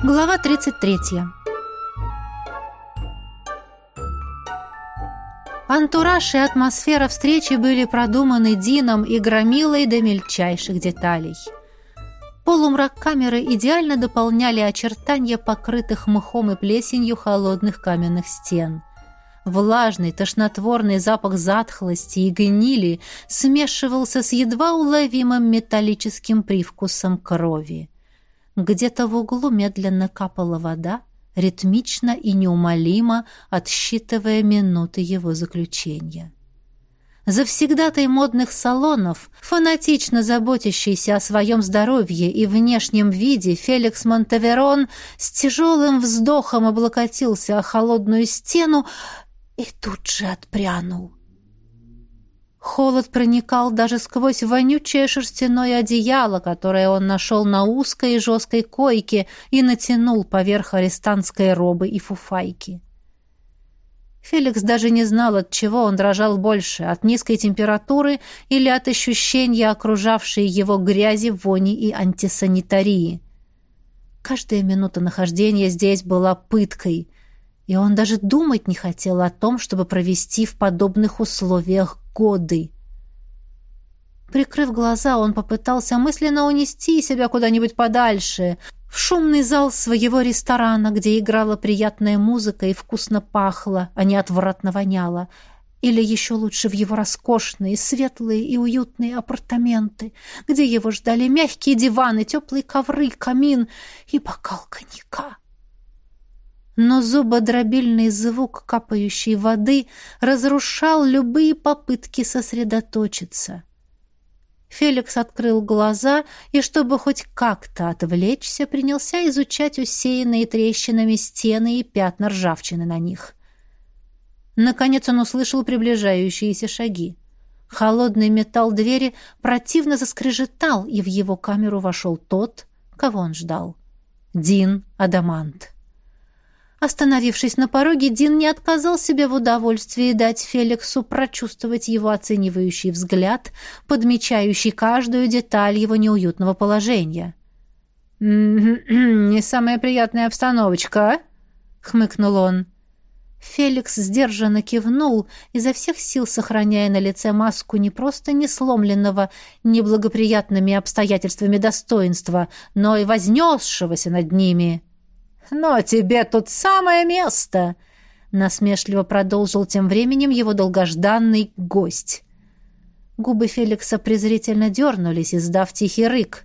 Глава 33. Антураж и атмосфера встречи были продуманы Дином и Громилой до мельчайших деталей. Полумрак камеры идеально дополняли очертания покрытых мхом и плесенью холодных каменных стен. Влажный, тошнотворный запах затхлости и гнили смешивался с едва уловимым металлическим привкусом крови. Где-то в углу медленно капала вода, ритмично и неумолимо отсчитывая минуты его заключения. Завсегдатай модных салонов, фанатично заботящийся о своем здоровье и внешнем виде, Феликс Монтеверон с тяжелым вздохом облокотился о холодную стену и тут же отпрянул. Холод проникал даже сквозь вонючее шерстяное одеяло, которое он нашел на узкой и жесткой койке и натянул поверх арестантской робы и фуфайки. Феликс даже не знал, от чего он дрожал больше, от низкой температуры или от ощущения окружавшей его грязи, вони и антисанитарии. Каждая минута нахождения здесь была пыткой, и он даже думать не хотел о том, чтобы провести в подобных условиях годы. Прикрыв глаза, он попытался мысленно унести себя куда-нибудь подальше, в шумный зал своего ресторана, где играла приятная музыка и вкусно пахло, а не отвратно воняло, или еще лучше в его роскошные, светлые и уютные апартаменты, где его ждали мягкие диваны, теплые ковры, камин и бокал коньяка но зубодробильный звук капающей воды разрушал любые попытки сосредоточиться. Феликс открыл глаза и, чтобы хоть как-то отвлечься, принялся изучать усеянные трещинами стены и пятна ржавчины на них. Наконец он услышал приближающиеся шаги. Холодный металл двери противно заскрежетал, и в его камеру вошел тот, кого он ждал. Дин Адамант. Остановившись на пороге, Дин не отказал себе в удовольствии дать Феликсу прочувствовать его оценивающий взгляд, подмечающий каждую деталь его неуютного положения. «Не самая приятная обстановочка, а?» — хмыкнул он. Феликс сдержанно кивнул, изо всех сил сохраняя на лице маску не просто не сломленного неблагоприятными обстоятельствами достоинства, но и вознесшегося над ними. «Но тебе тут самое место!» Насмешливо продолжил тем временем его долгожданный гость. Губы Феликса презрительно дернулись, издав тихий рык.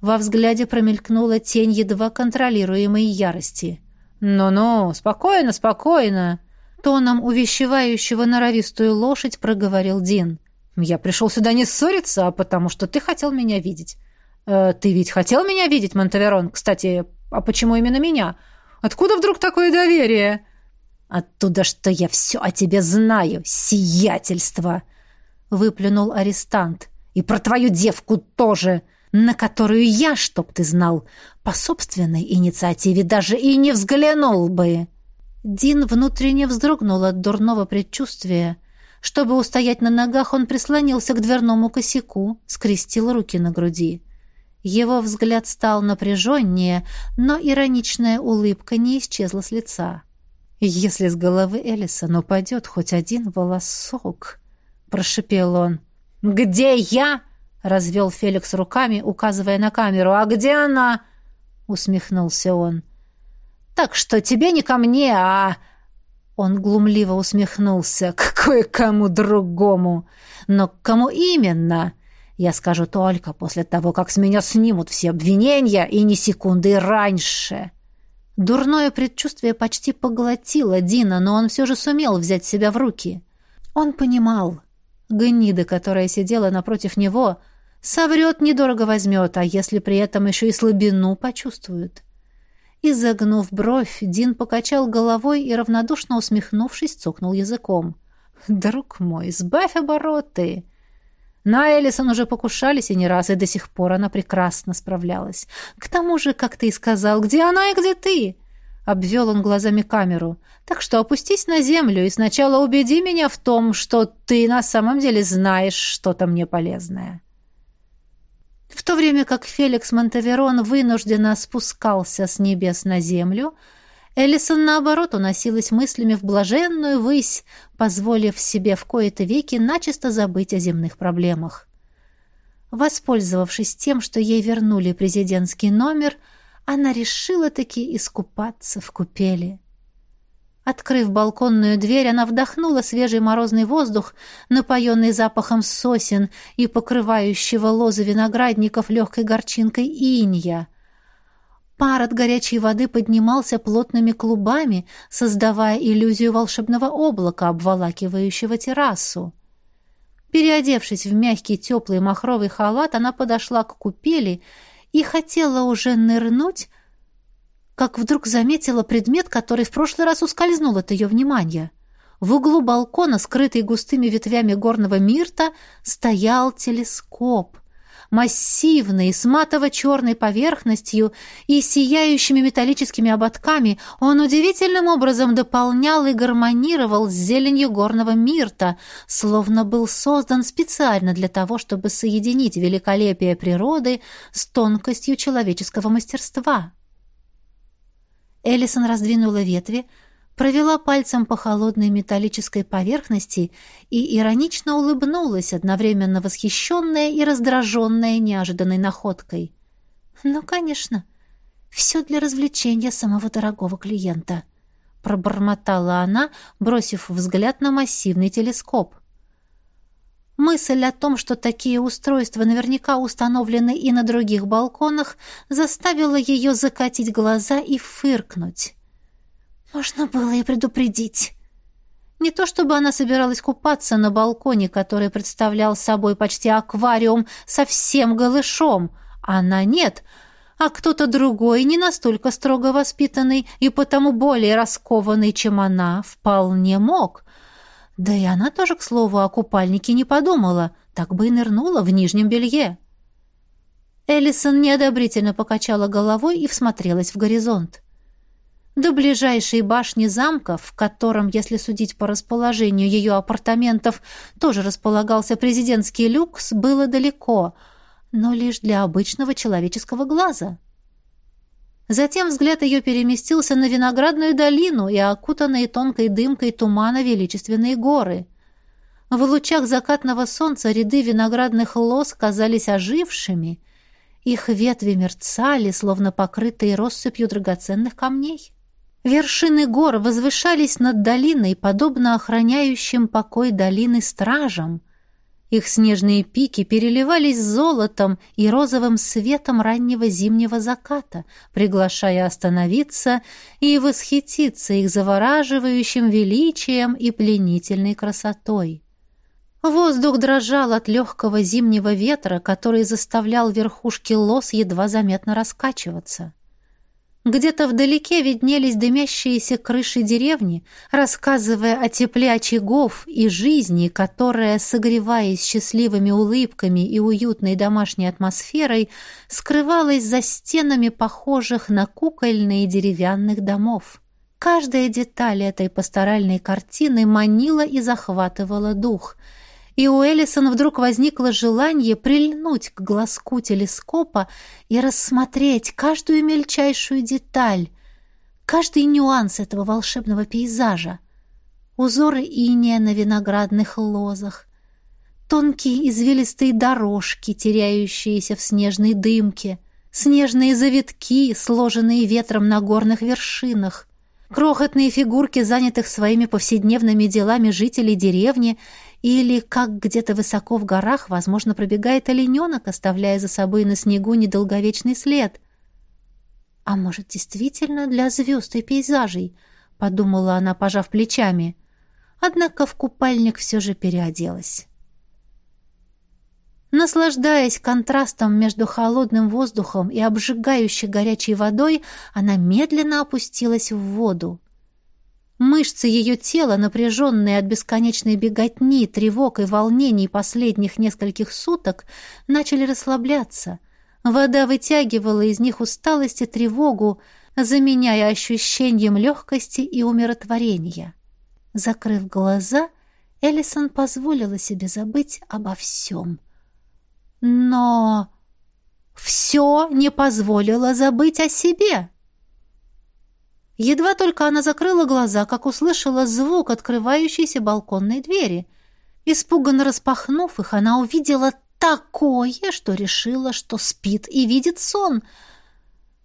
Во взгляде промелькнула тень едва контролируемой ярости. «Ну-ну, спокойно, спокойно!» Тоном увещевающего норовистую лошадь проговорил Дин. «Я пришел сюда не ссориться, а потому что ты хотел меня видеть. Э, ты ведь хотел меня видеть, Монтаверон? Кстати, а почему именно меня? Откуда вдруг такое доверие? Оттуда, что я все о тебе знаю, сиятельство, выплюнул арестант. И про твою девку тоже, на которую я, чтоб ты знал, по собственной инициативе даже и не взглянул бы. Дин внутренне вздрогнул от дурного предчувствия. Чтобы устоять на ногах, он прислонился к дверному косяку, скрестил руки на груди. Его взгляд стал напряженнее, но ироничная улыбка не исчезла с лица. «Если с головы Элисона упадет хоть один волосок», — прошипел он. «Где я?» — развел Феликс руками, указывая на камеру. «А где она?» — усмехнулся он. «Так что тебе не ко мне, а...» Он глумливо усмехнулся. «К кое-кому другому! Но к кому именно?» Я скажу только после того, как с меня снимут все обвинения, и ни секунды раньше». Дурное предчувствие почти поглотило Дина, но он все же сумел взять себя в руки. Он понимал. Гнида, которая сидела напротив него, соврет, недорого возьмет, а если при этом еще и слабину почувствует. Изогнув бровь, Дин покачал головой и, равнодушно усмехнувшись, цокнул языком. «Друг мой, сбавь обороты!» На Элисон уже покушались и не раз, и до сих пор она прекрасно справлялась. К тому же, как ты и сказал, где она и где ты?» Обвел он глазами камеру. «Так что опустись на землю и сначала убеди меня в том, что ты на самом деле знаешь что-то мне полезное». В то время как Феликс Монтаверон вынужденно спускался с небес на землю, Эллисон, наоборот, уносилась мыслями в блаженную высь, позволив себе в кои-то веки начисто забыть о земных проблемах. Воспользовавшись тем, что ей вернули президентский номер, она решила таки искупаться в купели. Открыв балконную дверь, она вдохнула свежий морозный воздух, напоенный запахом сосен и покрывающего лозы виноградников легкой горчинкой инья. Пар от горячей воды поднимался плотными клубами, создавая иллюзию волшебного облака, обволакивающего террасу. Переодевшись в мягкий теплый махровый халат, она подошла к купели и хотела уже нырнуть, как вдруг заметила предмет, который в прошлый раз ускользнул от ее внимания. В углу балкона, скрытый густыми ветвями горного мирта, стоял телескоп. Массивный, с матово-черной поверхностью и сияющими металлическими ободками, он удивительным образом дополнял и гармонировал с зеленью горного мирта, словно был создан специально для того, чтобы соединить великолепие природы с тонкостью человеческого мастерства. Эллисон раздвинула ветви, провела пальцем по холодной металлической поверхности и иронично улыбнулась, одновременно восхищенная и раздраженная неожиданной находкой. «Ну, конечно, все для развлечения самого дорогого клиента», — пробормотала она, бросив взгляд на массивный телескоп. Мысль о том, что такие устройства наверняка установлены и на других балконах, заставила ее закатить глаза и фыркнуть. Можно было и предупредить. Не то чтобы она собиралась купаться на балконе, который представлял собой почти аквариум совсем голышом. Она нет, а кто-то другой, не настолько строго воспитанный и потому более раскованный, чем она, вполне мог — да и она тоже, к слову, о купальнике не подумала, так бы и нырнула в нижнем белье. Эллисон неодобрительно покачала головой и всмотрелась в горизонт. До ближайшей башни замка, в котором, если судить по расположению ее апартаментов, тоже располагался президентский люкс, было далеко, но лишь для обычного человеческого глаза. Затем взгляд ее переместился на виноградную долину и окутанные тонкой дымкой тумана величественные горы. В лучах закатного солнца ряды виноградных лоз казались ожившими, их ветви мерцали, словно покрытые россыпью драгоценных камней. Вершины гор возвышались над долиной, подобно охраняющим покой долины стражам — их снежные пики переливались золотом и розовым светом раннего зимнего заката, приглашая остановиться и восхититься их завораживающим величием и пленительной красотой. Воздух дрожал от легкого зимнего ветра, который заставлял верхушки лос едва заметно раскачиваться. Где-то вдалеке виднелись дымящиеся крыши деревни, рассказывая о тепле очагов и жизни, которая, согреваясь счастливыми улыбками и уютной домашней атмосферой, скрывалась за стенами похожих на кукольные деревянных домов. Каждая деталь этой пасторальной картины манила и захватывала дух — и у Эллисон вдруг возникло желание прильнуть к глазку телескопа и рассмотреть каждую мельчайшую деталь, каждый нюанс этого волшебного пейзажа. Узоры иния на виноградных лозах, тонкие извилистые дорожки, теряющиеся в снежной дымке, снежные завитки, сложенные ветром на горных вершинах, крохотные фигурки занятых своими повседневными делами жителей деревни или как где-то высоко в горах, возможно, пробегает олененок, оставляя за собой на снегу недолговечный след. А может, действительно для звезд и пейзажей, подумала она, пожав плечами. Однако в купальник все же переоделась. Наслаждаясь контрастом между холодным воздухом и обжигающей горячей водой, она медленно опустилась в воду. Мышцы ее тела, напряженные от бесконечной беготни, тревог и волнений последних нескольких суток, начали расслабляться. Вода вытягивала из них усталость и тревогу, заменяя ощущением легкости и умиротворения. Закрыв глаза, Эллисон позволила себе забыть обо всем. Но... все не позволило забыть о себе. Едва только она закрыла глаза, как услышала звук открывающейся балконной двери. Испуганно распахнув их, она увидела такое, что решила, что спит и видит сон.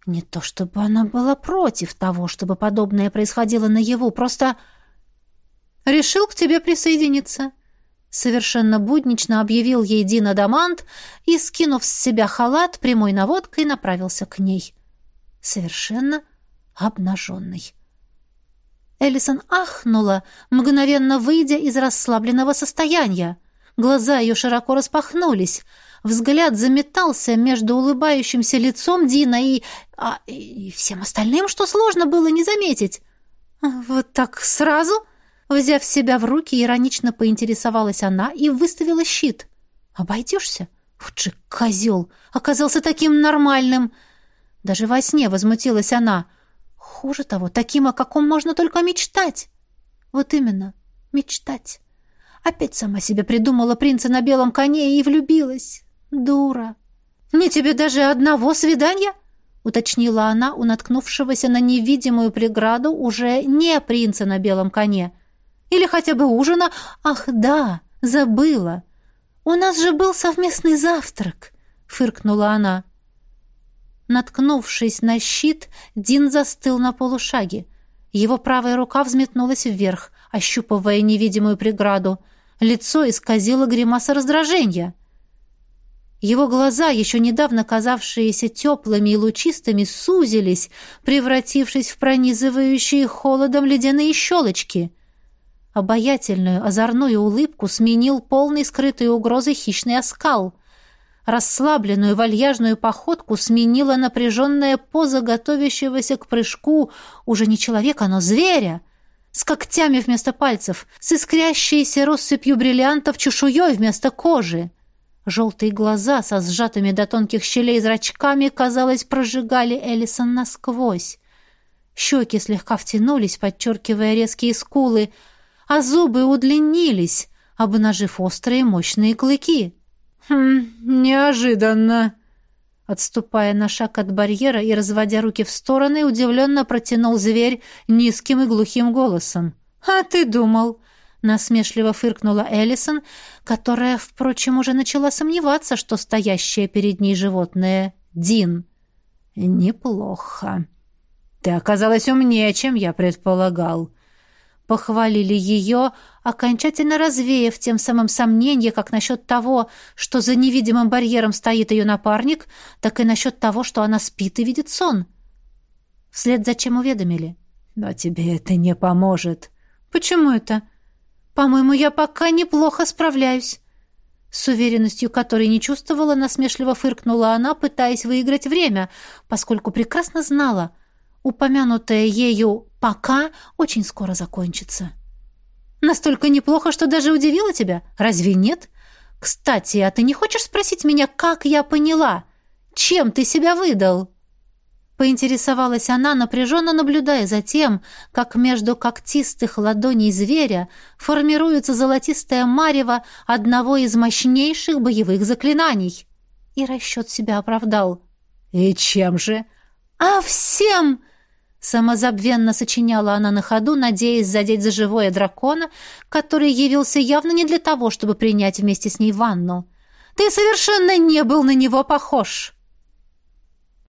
Не то чтобы она была против того, чтобы подобное происходило наяву, просто решил к тебе присоединиться. Совершенно буднично объявил ей Дина Дамант и, скинув с себя халат, прямой наводкой направился к ней. Совершенно обнаженный. Эллисон ахнула, мгновенно выйдя из расслабленного состояния. Глаза ее широко распахнулись. Взгляд заметался между улыбающимся лицом Дина и... А, и всем остальным, что сложно было не заметить. «Вот так сразу?» Взяв себя в руки, иронично поинтересовалась она и выставила щит. «Обойдешься?» Вот же козел! Оказался таким нормальным!» Даже во сне возмутилась она. Хуже того, таким, о каком можно только мечтать. Вот именно, мечтать. Опять сама себе придумала принца на белом коне и влюбилась. Дура. Не тебе даже одного свидания? уточнила она у наткнувшегося на невидимую преграду уже не принца на белом коне. Или хотя бы ужина? Ах, да, забыла. У нас же был совместный завтрак, фыркнула она. Наткнувшись на щит, Дин застыл на полушаге. Его правая рука взметнулась вверх, ощупывая невидимую преграду. Лицо исказило гримаса раздражения. Его глаза, еще недавно казавшиеся теплыми и лучистыми, сузились, превратившись в пронизывающие холодом ледяные щелочки. Обаятельную, озорную улыбку сменил полный скрытой угрозой хищный оскал — Расслабленную вальяжную походку сменила напряженная поза готовящегося к прыжку уже не человека, но зверя, с когтями вместо пальцев, с искрящейся россыпью бриллиантов чешуей вместо кожи. Желтые глаза со сжатыми до тонких щелей зрачками, казалось, прожигали Элисон насквозь. Щеки слегка втянулись, подчеркивая резкие скулы, а зубы удлинились, обнажив острые мощные клыки. «Хм, неожиданно!» Отступая на шаг от барьера и разводя руки в стороны, удивленно протянул зверь низким и глухим голосом. «А ты думал?» — насмешливо фыркнула Эллисон, которая, впрочем, уже начала сомневаться, что стоящее перед ней животное — Дин. «Неплохо. Ты оказалась умнее, чем я предполагал похвалили ее, окончательно развеяв тем самым сомнение как насчет того, что за невидимым барьером стоит ее напарник, так и насчет того, что она спит и видит сон. Вслед за чем уведомили. «Но тебе это не поможет». «Почему это?» «По-моему, я пока неплохо справляюсь». С уверенностью, которой не чувствовала, насмешливо фыркнула она, пытаясь выиграть время, поскольку прекрасно знала — упомянутое ею «пока» очень скоро закончится. Настолько неплохо, что даже удивило тебя, разве нет? Кстати, а ты не хочешь спросить меня, как я поняла? Чем ты себя выдал?» Поинтересовалась она, напряженно наблюдая за тем, как между когтистых ладоней зверя формируется золотистая марево одного из мощнейших боевых заклинаний. И расчет себя оправдал. «И чем же?» «А всем!» Самозабвенно сочиняла она на ходу, надеясь задеть за живое дракона, который явился явно не для того, чтобы принять вместе с ней ванну. «Ты совершенно не был на него похож!»